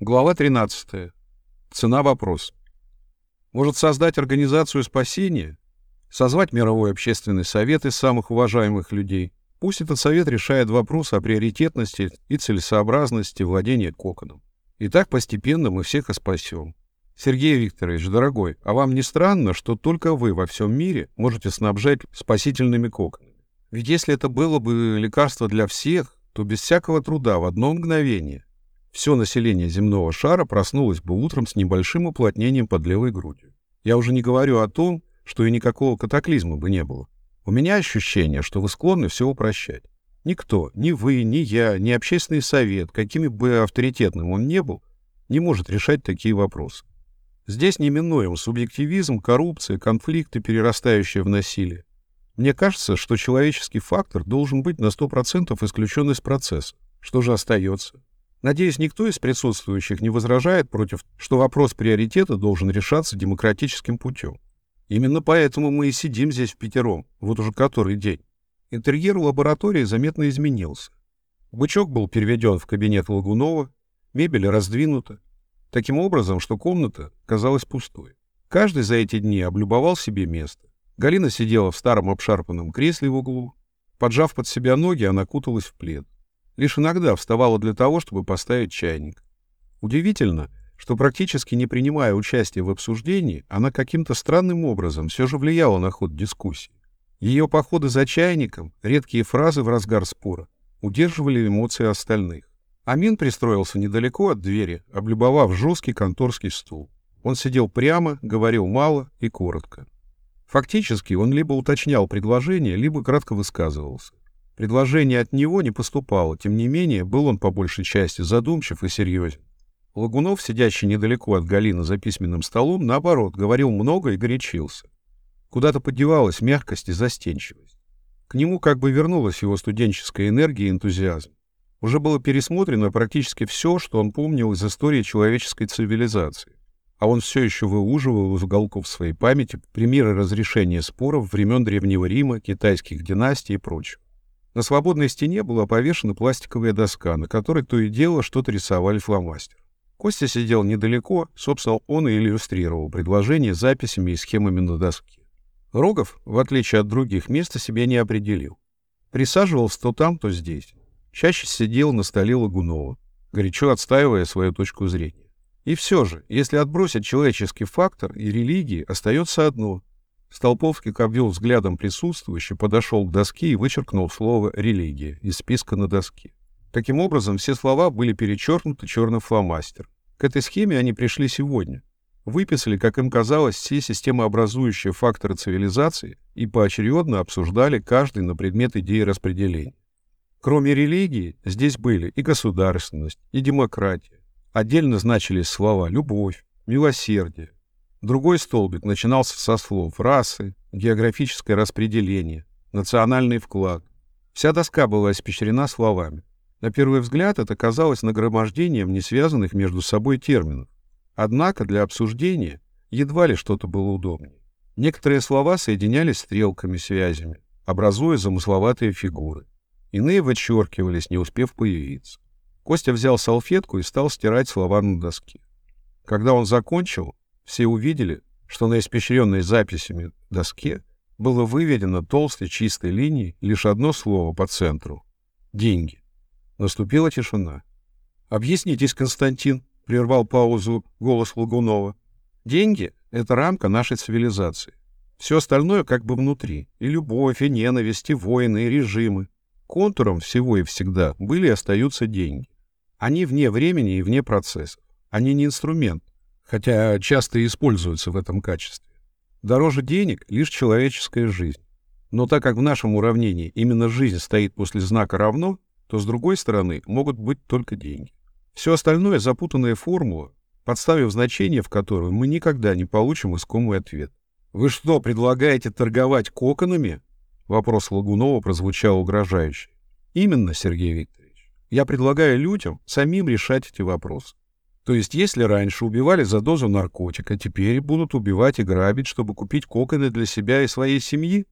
Глава 13. Цена вопроса. Может создать организацию спасения? Созвать мировой общественный совет из самых уважаемых людей? Пусть этот совет решает вопрос о приоритетности и целесообразности владения коконом. И так постепенно мы всех и спасем. Сергей Викторович, дорогой, а вам не странно, что только вы во всем мире можете снабжать спасительными коконами? Ведь если это было бы лекарство для всех, то без всякого труда в одно мгновение все население земного шара проснулось бы утром с небольшим уплотнением под левой грудью. Я уже не говорю о том, что и никакого катаклизма бы не было. У меня ощущение, что вы склонны все упрощать. Никто, ни вы, ни я, ни общественный совет, какими бы авторитетным он ни был, не может решать такие вопросы. Здесь неминуем субъективизм, коррупция, конфликты, перерастающие в насилие. Мне кажется, что человеческий фактор должен быть на 100% исключен из процесса. Что же остается? Надеюсь, никто из присутствующих не возражает против, что вопрос приоритета должен решаться демократическим путем. Именно поэтому мы и сидим здесь в пятером, вот уже который день. Интерьер лаборатории заметно изменился. Бычок был переведен в кабинет Лагунова, мебель раздвинута, таким образом, что комната казалась пустой. Каждый за эти дни облюбовал себе место. Галина сидела в старом обшарпанном кресле в углу. Поджав под себя ноги, она куталась в плед лишь иногда вставала для того, чтобы поставить чайник. Удивительно, что практически не принимая участия в обсуждении, она каким-то странным образом все же влияла на ход дискуссии. Ее походы за чайником, редкие фразы в разгар спора удерживали эмоции остальных. Амин пристроился недалеко от двери, облюбовав жесткий конторский стул. Он сидел прямо, говорил мало и коротко. Фактически он либо уточнял предложение, либо кратко высказывался. Предложение от него не поступало, тем не менее, был он по большей части задумчив и серьезен. Лагунов, сидящий недалеко от Галины за письменным столом, наоборот, говорил много и горячился. Куда-то подевалась мягкость и застенчивость. К нему как бы вернулась его студенческая энергия и энтузиазм. Уже было пересмотрено практически все, что он помнил из истории человеческой цивилизации. А он все еще выуживал из уголков своей памяти примеры разрешения споров времен Древнего Рима, китайских династий и прочего. На свободной стене была повешена пластиковая доска, на которой то и дело что-то рисовали фломастер. Костя сидел недалеко, собственно, он и иллюстрировал предложение записями и схемами на доске. Рогов, в отличие от других, места себе не определил. Присаживался то там, то здесь. Чаще сидел на столе Лагунова, горячо отстаивая свою точку зрения. И все же, если отбросить человеческий фактор и религии, остается одно Столповский обвел взглядом присутствующий, подошел к доске и вычеркнул слово «религия» из списка на доске. Таким образом, все слова были перечеркнуты черным фломастер. К этой схеме они пришли сегодня. Выписали, как им казалось, все системообразующие факторы цивилизации и поочередно обсуждали каждый на предмет идеи распределения. Кроме религии, здесь были и государственность, и демократия. Отдельно значились слова «любовь», «милосердие», Другой столбик начинался со слов «расы», «географическое распределение», «национальный вклад». Вся доска была испещрена словами. На первый взгляд это казалось нагромождением несвязанных между собой терминов. Однако для обсуждения едва ли что-то было удобнее. Некоторые слова соединялись стрелками, связями, образуя замысловатые фигуры. Иные вычеркивались, не успев появиться. Костя взял салфетку и стал стирать слова на доске. Когда он закончил, все увидели, что на испещренной записями доске было выведено толстой чистой линией лишь одно слово по центру — «деньги». Наступила тишина. «Объяснитесь, Константин», — прервал паузу голос Лугунова. «Деньги — это рамка нашей цивилизации. Все остальное как бы внутри. И любовь, и ненависть, и войны, и режимы. Контуром всего и всегда были и остаются деньги. Они вне времени и вне процессов. Они не инструмент, хотя часто используются в этом качестве. Дороже денег лишь человеческая жизнь. Но так как в нашем уравнении именно жизнь стоит после знака «равно», то с другой стороны могут быть только деньги. Все остальное — запутанная формула, подставив значение, в которую мы никогда не получим искомый ответ. «Вы что, предлагаете торговать коконами?» Вопрос Лагунова прозвучал угрожающе. «Именно, Сергей Викторович. Я предлагаю людям самим решать эти вопросы. То есть, если раньше убивали за дозу наркотика, теперь будут убивать и грабить, чтобы купить коконы для себя и своей семьи?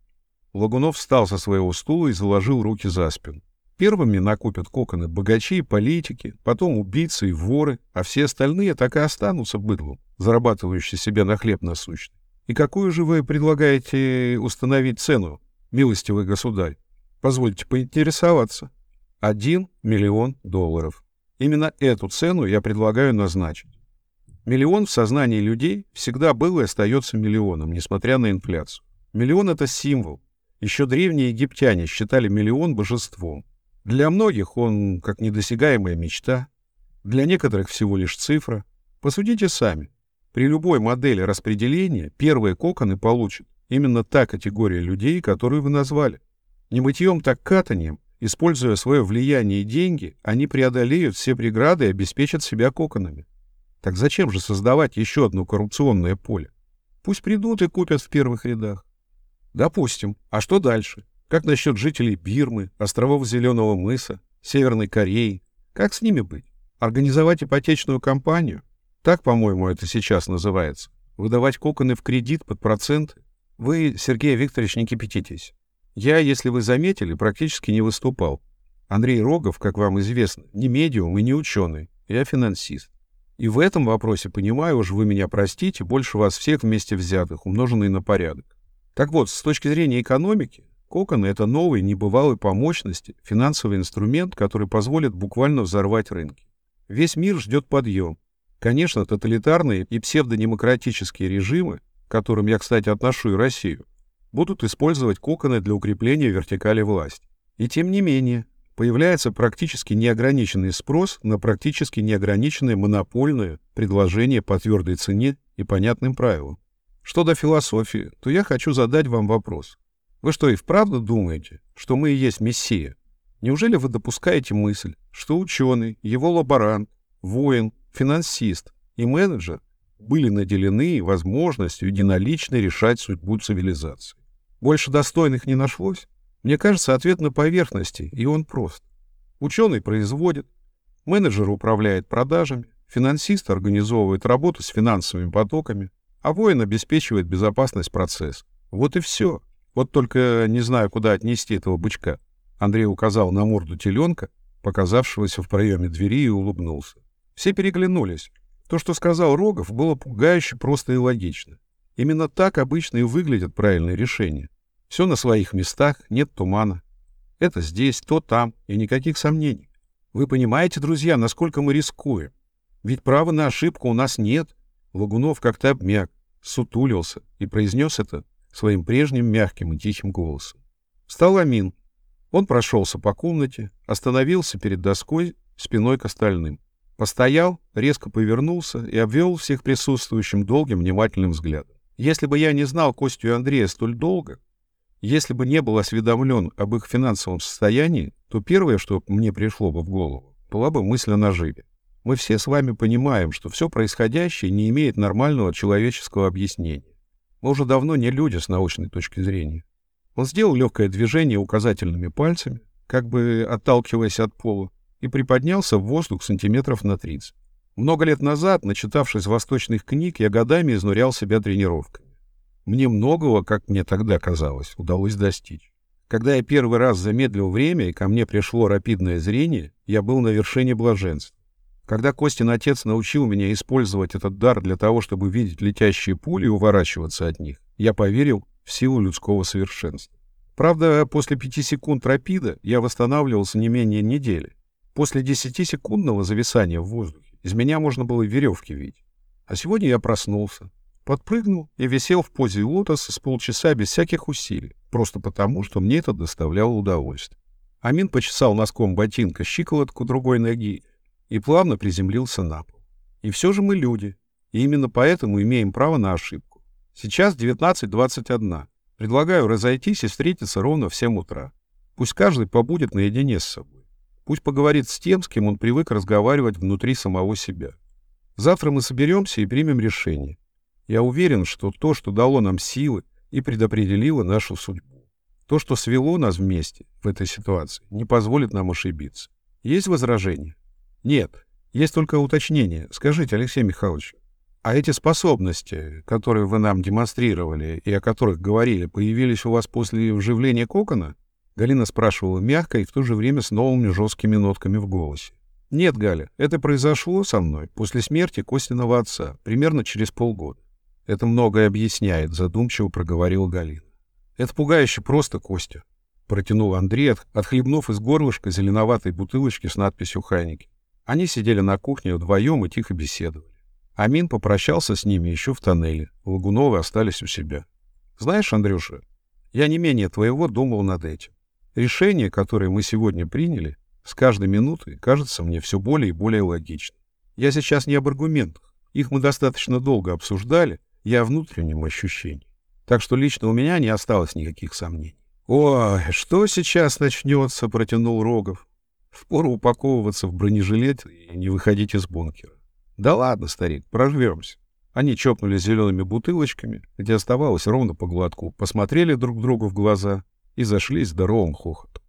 Лагунов встал со своего стула и заложил руки за спину. Первыми накупят коконы богачи и политики, потом убийцы и воры, а все остальные так и останутся быдлом, зарабатывающие себе на хлеб насущный. И какую же вы предлагаете установить цену, милостивый государь? Позвольте поинтересоваться. Один миллион долларов. Именно эту цену я предлагаю назначить. Миллион в сознании людей всегда был и остается миллионом, несмотря на инфляцию. Миллион — это символ. Еще древние египтяне считали миллион божеством. Для многих он как недосягаемая мечта, для некоторых всего лишь цифра. Посудите сами. При любой модели распределения первые коконы получат именно та категория людей, которую вы назвали. Не мытьем, так катанием, используя свое влияние и деньги, они преодолеют все преграды и обеспечат себя коконами. Так зачем же создавать еще одно коррупционное поле? Пусть придут и купят в первых рядах. Допустим. А что дальше? Как насчет жителей Бирмы, островов Зеленого мыса, Северной Кореи? Как с ними быть? Организовать ипотечную компанию? Так, по-моему, это сейчас называется. Выдавать коконы в кредит под проценты? Вы, Сергей Викторович, не кипятитесь. Я, если вы заметили, практически не выступал. Андрей Рогов, как вам известно, не медиум и не ученый. Я финансист. И в этом вопросе, понимаю уж, вы меня простите, больше вас всех вместе взятых, умноженный на порядок. Так вот, с точки зрения экономики, Коконы — это новый, небывалый по мощности финансовый инструмент, который позволит буквально взорвать рынки. Весь мир ждет подъем. Конечно, тоталитарные и псевдодемократические режимы, к которым я, кстати, отношу и Россию, будут использовать коконы для укрепления вертикали власти. И тем не менее, появляется практически неограниченный спрос на практически неограниченное монопольное предложение по твердой цене и понятным правилам. Что до философии, то я хочу задать вам вопрос. Вы что, и вправду думаете, что мы и есть Мессия? Неужели вы допускаете мысль, что ученый, его лаборант, воин, финансист и менеджер были наделены возможностью единолично решать судьбу цивилизации? Больше достойных не нашлось? Мне кажется, ответ на поверхности, и он прост. Ученый производит, менеджер управляет продажами, финансист организовывает работу с финансовыми потоками, а воин обеспечивает безопасность процесса. Вот и все. Вот только не знаю, куда отнести этого бычка. Андрей указал на морду теленка, показавшегося в проеме двери, и улыбнулся. Все переглянулись. То, что сказал Рогов, было пугающе просто и логично. Именно так обычно и выглядят правильные решения. Все на своих местах, нет тумана. Это здесь, то там, и никаких сомнений. Вы понимаете, друзья, насколько мы рискуем? Ведь права на ошибку у нас нет. Лагунов как-то обмяк, сутулился и произнес это своим прежним мягким и тихим голосом. Встал Амин. Он прошелся по комнате, остановился перед доской спиной к остальным. Постоял, резко повернулся и обвел всех присутствующим долгим, внимательным взглядом. Если бы я не знал Костю и Андрея столь долго, если бы не был осведомлен об их финансовом состоянии, то первое, что мне пришло бы в голову, была бы мысль о наживе. Мы все с вами понимаем, что все происходящее не имеет нормального человеческого объяснения. Мы уже давно не люди с научной точки зрения. Он сделал легкое движение указательными пальцами, как бы отталкиваясь от пола, и приподнялся в воздух сантиметров на 30. Много лет назад, начитавшись восточных книг, я годами изнурял себя тренировками. Мне многого, как мне тогда казалось, удалось достичь. Когда я первый раз замедлил время, и ко мне пришло рапидное зрение, я был на вершине блаженства. Когда Костин отец научил меня использовать этот дар для того, чтобы видеть летящие пули и уворачиваться от них, я поверил в силу людского совершенства. Правда, после пяти секунд рапида я восстанавливался не менее недели. После десятисекундного зависания в воздухе из меня можно было веревки видеть. А сегодня я проснулся, подпрыгнул и висел в позе лотоса с полчаса без всяких усилий, просто потому, что мне это доставляло удовольствие. Амин почесал носком ботинка щиколотку другой ноги и плавно приземлился на пол. И все же мы люди, и именно поэтому имеем право на ошибку. Сейчас 19.21. Предлагаю разойтись и встретиться ровно в 7 утра. Пусть каждый побудет наедине с собой. Пусть поговорит с тем, с кем он привык разговаривать внутри самого себя. Завтра мы соберемся и примем решение. Я уверен, что то, что дало нам силы и предопределило нашу судьбу, то, что свело нас вместе в этой ситуации, не позволит нам ошибиться. Есть возражения? Нет, есть только уточнение. Скажите, Алексей Михайлович, а эти способности, которые вы нам демонстрировали и о которых говорили, появились у вас после вживления кокона? Галина спрашивала мягко и в то же время с новыми жесткими нотками в голосе. «Нет, Галя, это произошло со мной после смерти Костиного отца, примерно через полгода. Это многое объясняет», — задумчиво проговорил Галина. «Это пугающе просто, Костя», — протянул Андрей, отхлебнув из горлышка зеленоватой бутылочки с надписью «Хайники». Они сидели на кухне вдвоем и тихо беседовали. Амин попрощался с ними еще в тоннеле. Лагуновы остались у себя. «Знаешь, Андрюша, я не менее твоего думал над этим. Решение, которое мы сегодня приняли, с каждой минутой кажется мне все более и более логичным. Я сейчас не об аргументах. Их мы достаточно долго обсуждали, я о внутреннем ощущении. Так что лично у меня не осталось никаких сомнений. «Ой, что сейчас начнется?» — протянул Рогов. «Впору упаковываться в бронежилет и не выходить из бункера». «Да ладно, старик, прожвемся». Они чокнулись зелеными бутылочками, где оставалось ровно по глотку, посмотрели друг другу в глаза и зашлись здоровым хохотом.